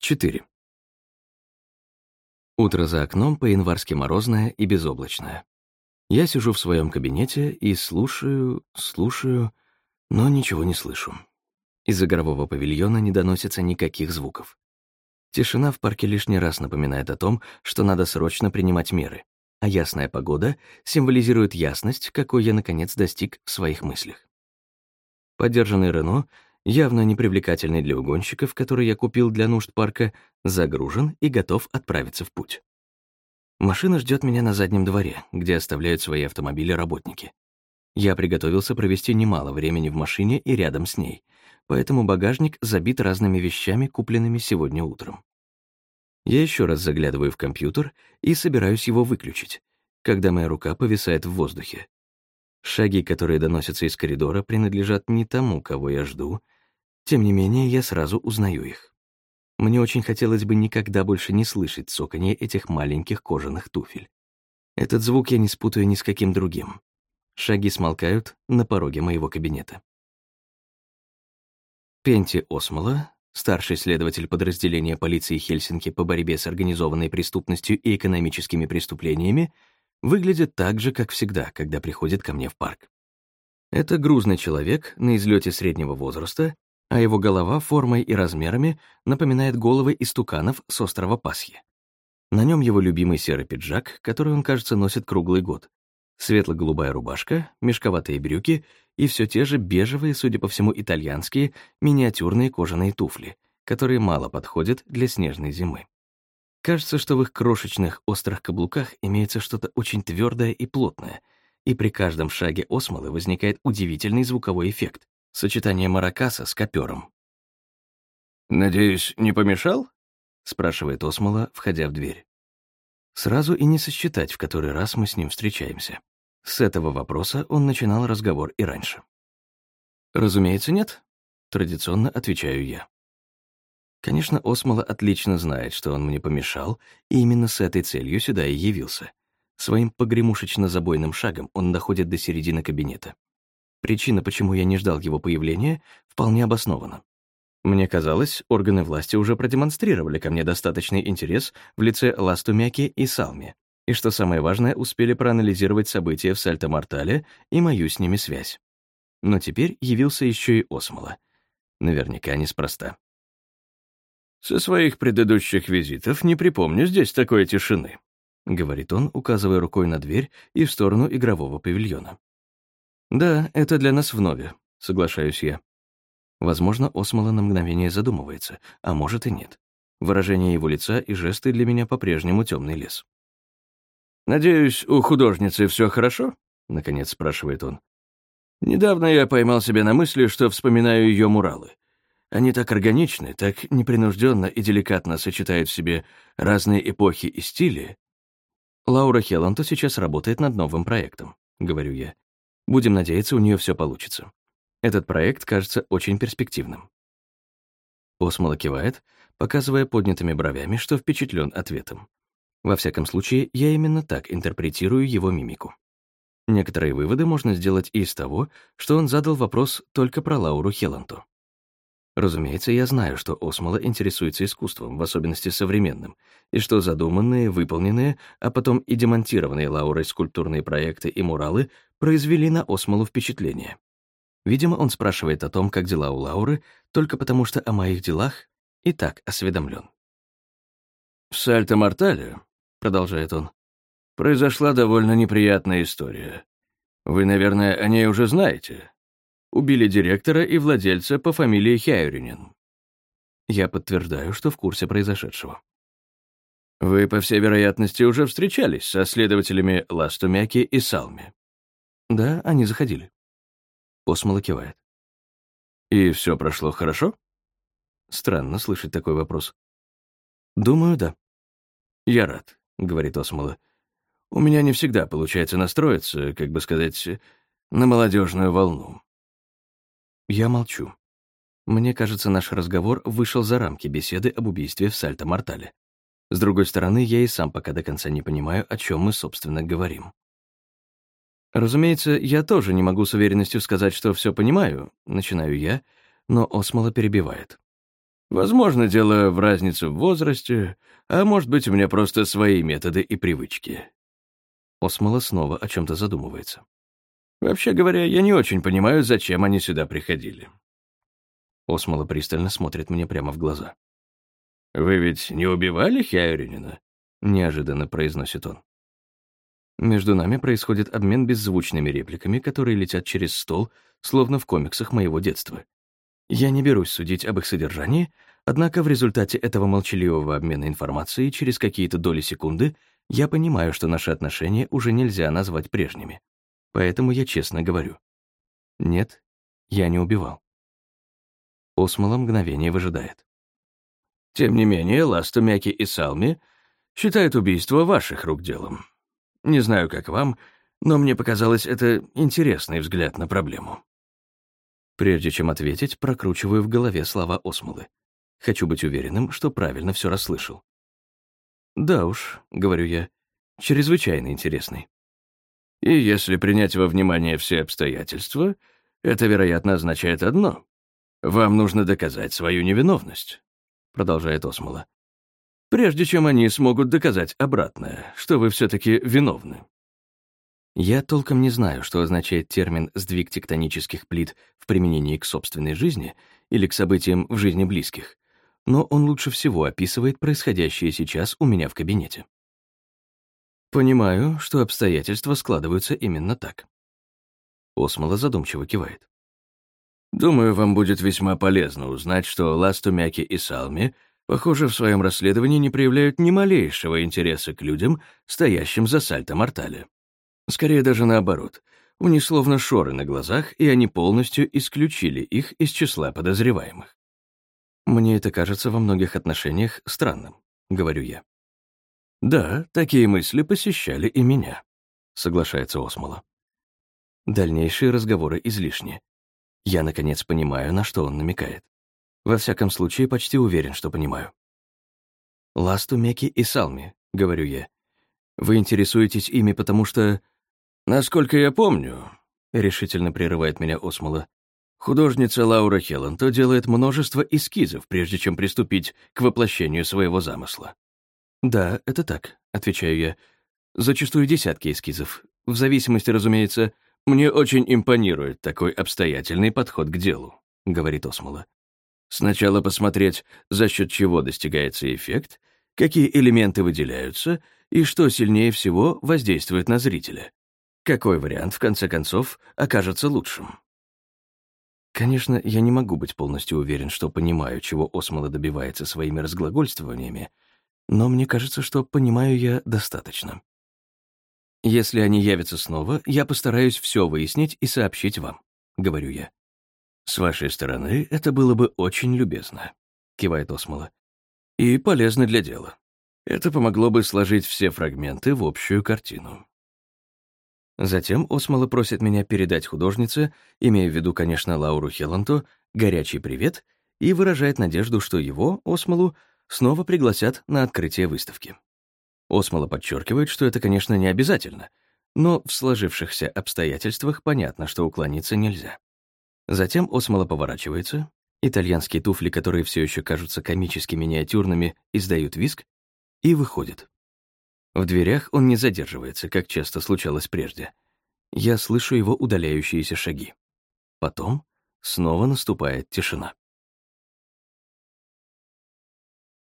4. Утро за окном по-январски морозное и безоблачное. Я сижу в своем кабинете и слушаю, слушаю, но ничего не слышу. Из игрового павильона не доносится никаких звуков. Тишина в парке лишний раз напоминает о том, что надо срочно принимать меры, а ясная погода символизирует ясность, какой я, наконец, достиг в своих мыслях. Поддержанный Рено явно непривлекательный для угонщиков, который я купил для нужд парка, загружен и готов отправиться в путь. Машина ждет меня на заднем дворе, где оставляют свои автомобили работники. Я приготовился провести немало времени в машине и рядом с ней, поэтому багажник забит разными вещами, купленными сегодня утром. Я еще раз заглядываю в компьютер и собираюсь его выключить, когда моя рука повисает в воздухе. Шаги, которые доносятся из коридора, принадлежат не тому, кого я жду, тем не менее, я сразу узнаю их. Мне очень хотелось бы никогда больше не слышать цоканье этих маленьких кожаных туфель. Этот звук я не спутаю ни с каким другим. Шаги смолкают на пороге моего кабинета. Пенти Осмола, старший следователь подразделения полиции Хельсинки по борьбе с организованной преступностью и экономическими преступлениями, выглядит так же, как всегда, когда приходит ко мне в парк. Это грузный человек на излете среднего возраста а его голова формой и размерами напоминает головы истуканов с острова Пасхи. На нем его любимый серый пиджак, который он, кажется, носит круглый год, светло-голубая рубашка, мешковатые брюки и все те же бежевые, судя по всему, итальянские миниатюрные кожаные туфли, которые мало подходят для снежной зимы. Кажется, что в их крошечных острых каблуках имеется что-то очень твердое и плотное, и при каждом шаге осмолы возникает удивительный звуковой эффект, Сочетание маракаса с копером. «Надеюсь, не помешал?» — спрашивает Осмола, входя в дверь. Сразу и не сосчитать, в который раз мы с ним встречаемся. С этого вопроса он начинал разговор и раньше. «Разумеется, нет», — традиционно отвечаю я. Конечно, Осмола отлично знает, что он мне помешал, и именно с этой целью сюда и явился. Своим погремушечно-забойным шагом он доходит до середины кабинета. Причина, почему я не ждал его появления, вполне обоснована. Мне казалось, органы власти уже продемонстрировали ко мне достаточный интерес в лице Ластумяки и Салми, и, что самое важное, успели проанализировать события в Сальто-Мортале и мою с ними связь. Но теперь явился еще и Осмола. Наверняка неспроста. «Со своих предыдущих визитов не припомню здесь такой тишины», — говорит он, указывая рукой на дверь и в сторону игрового павильона. «Да, это для нас вновь», — соглашаюсь я. Возможно, Осмола на мгновение задумывается, а может и нет. Выражение его лица и жесты для меня по-прежнему темный лес. «Надеюсь, у художницы все хорошо?» — наконец спрашивает он. «Недавно я поймал себя на мысли, что вспоминаю ее муралы. Они так органичны, так непринужденно и деликатно сочетают в себе разные эпохи и стили». «Лаура Хелланто сейчас работает над новым проектом», — говорю я. Будем надеяться, у нее все получится. Этот проект кажется очень перспективным. Осмола кивает, показывая поднятыми бровями, что впечатлен ответом. Во всяком случае, я именно так интерпретирую его мимику. Некоторые выводы можно сделать и из того, что он задал вопрос только про Лауру Хелланту. Разумеется, я знаю, что Осмола интересуется искусством, в особенности современным, и что задуманные, выполненные, а потом и демонтированные Лаурой скульптурные проекты и муралы произвели на Осмолу впечатление. Видимо, он спрашивает о том, как дела у Лауры, только потому что о моих делах и так осведомлен. «В Сальто-Мортале», — продолжает он, — «произошла довольно неприятная история. Вы, наверное, о ней уже знаете. Убили директора и владельца по фамилии Хяюринин». Я подтверждаю, что в курсе произошедшего. Вы, по всей вероятности, уже встречались со следователями Ластумяки и Салми. Да, они заходили. Осмола кивает. И все прошло хорошо? Странно слышать такой вопрос. Думаю, да. Я рад, говорит Осмола. У меня не всегда получается настроиться, как бы сказать, на молодежную волну. Я молчу. Мне кажется, наш разговор вышел за рамки беседы об убийстве в Сальто-Мортале. С другой стороны, я и сам пока до конца не понимаю, о чем мы, собственно, говорим. Разумеется, я тоже не могу с уверенностью сказать, что все понимаю, начинаю я, но Осмола перебивает. Возможно, дело в разнице в возрасте, а может быть, у меня просто свои методы и привычки. Осмола снова о чем-то задумывается. Вообще говоря, я не очень понимаю, зачем они сюда приходили. Осмола пристально смотрит мне прямо в глаза. «Вы ведь не убивали Хяйринина?» — неожиданно произносит он. Между нами происходит обмен беззвучными репликами, которые летят через стол, словно в комиксах моего детства. Я не берусь судить об их содержании, однако в результате этого молчаливого обмена информацией через какие-то доли секунды я понимаю, что наши отношения уже нельзя назвать прежними. Поэтому я честно говорю. Нет, я не убивал. Осмола мгновение выжидает. Тем не менее, Ластумяки и Салми считают убийство ваших рук делом. Не знаю, как вам, но мне показалось это интересный взгляд на проблему. Прежде чем ответить, прокручиваю в голове слова Осмолы. Хочу быть уверенным, что правильно все расслышал. «Да уж», — говорю я, — «чрезвычайно интересный». «И если принять во внимание все обстоятельства, это, вероятно, означает одно. Вам нужно доказать свою невиновность», — продолжает Осмола. «Прежде чем они смогут доказать обратное, что вы все-таки виновны». Я толком не знаю, что означает термин «сдвиг тектонических плит» в применении к собственной жизни или к событиям в жизни близких, но он лучше всего описывает происходящее сейчас у меня в кабинете. Понимаю, что обстоятельства складываются именно так. Осмола задумчиво кивает. Думаю, вам будет весьма полезно узнать, что Ластумяки и Салми, похоже, в своем расследовании не проявляют ни малейшего интереса к людям, стоящим за Сальто-Мортале. Скорее даже наоборот. У них словно шоры на глазах, и они полностью исключили их из числа подозреваемых. «Мне это кажется во многих отношениях странным», — говорю я. «Да, такие мысли посещали и меня», — соглашается Осмола. Дальнейшие разговоры излишни. Я, наконец, понимаю, на что он намекает. Во всяком случае, почти уверен, что понимаю. «Ласту, Меки и Салми», — говорю я. «Вы интересуетесь ими, потому что Насколько я помню, решительно прерывает меня Осмола, художница Лаура Хелланто делает множество эскизов, прежде чем приступить к воплощению своего замысла. Да, это так, отвечаю я. Зачастую десятки эскизов. В зависимости, разумеется, мне очень импонирует такой обстоятельный подход к делу, говорит Осмола. Сначала посмотреть, за счет чего достигается эффект, какие элементы выделяются и что сильнее всего воздействует на зрителя. Какой вариант, в конце концов, окажется лучшим? Конечно, я не могу быть полностью уверен, что понимаю, чего Осмола добивается своими разглагольствованиями, но мне кажется, что понимаю я достаточно. Если они явятся снова, я постараюсь все выяснить и сообщить вам, — говорю я. С вашей стороны это было бы очень любезно, — кивает Осмола. И полезно для дела. Это помогло бы сложить все фрагменты в общую картину. Затем Осмола просит меня передать художнице, имея в виду, конечно, Лауру Хелланту, горячий привет и выражает надежду, что его, Осмолу, снова пригласят на открытие выставки. Осмола подчеркивает, что это, конечно, не обязательно, но в сложившихся обстоятельствах понятно, что уклониться нельзя. Затем Осмола поворачивается, итальянские туфли, которые все еще кажутся комически миниатюрными, издают виск, и выходит. В дверях он не задерживается, как часто случалось прежде. Я слышу его удаляющиеся шаги. Потом снова наступает тишина.